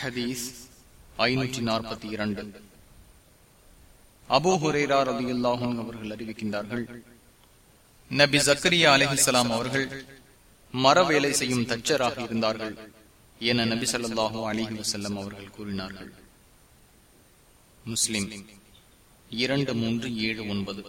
ஹதீஸ் ஐநூற்றி நாற்பத்தி இரண்டு. அபோ ஹுரேரா அவர்கள் அறிவிக்கின்றார்கள் நபி ஜக்கரியா அலஹிசலாம் அவர்கள் மர வேலை செய்யும் தச்சராக இருந்தார்கள் என நபி சொல்லாஹு அலிஹி வசல்லம் அவர்கள் கூறினார்கள். முஸ்லிம் இரண்டு மூன்று ஏழு ஒன்பது.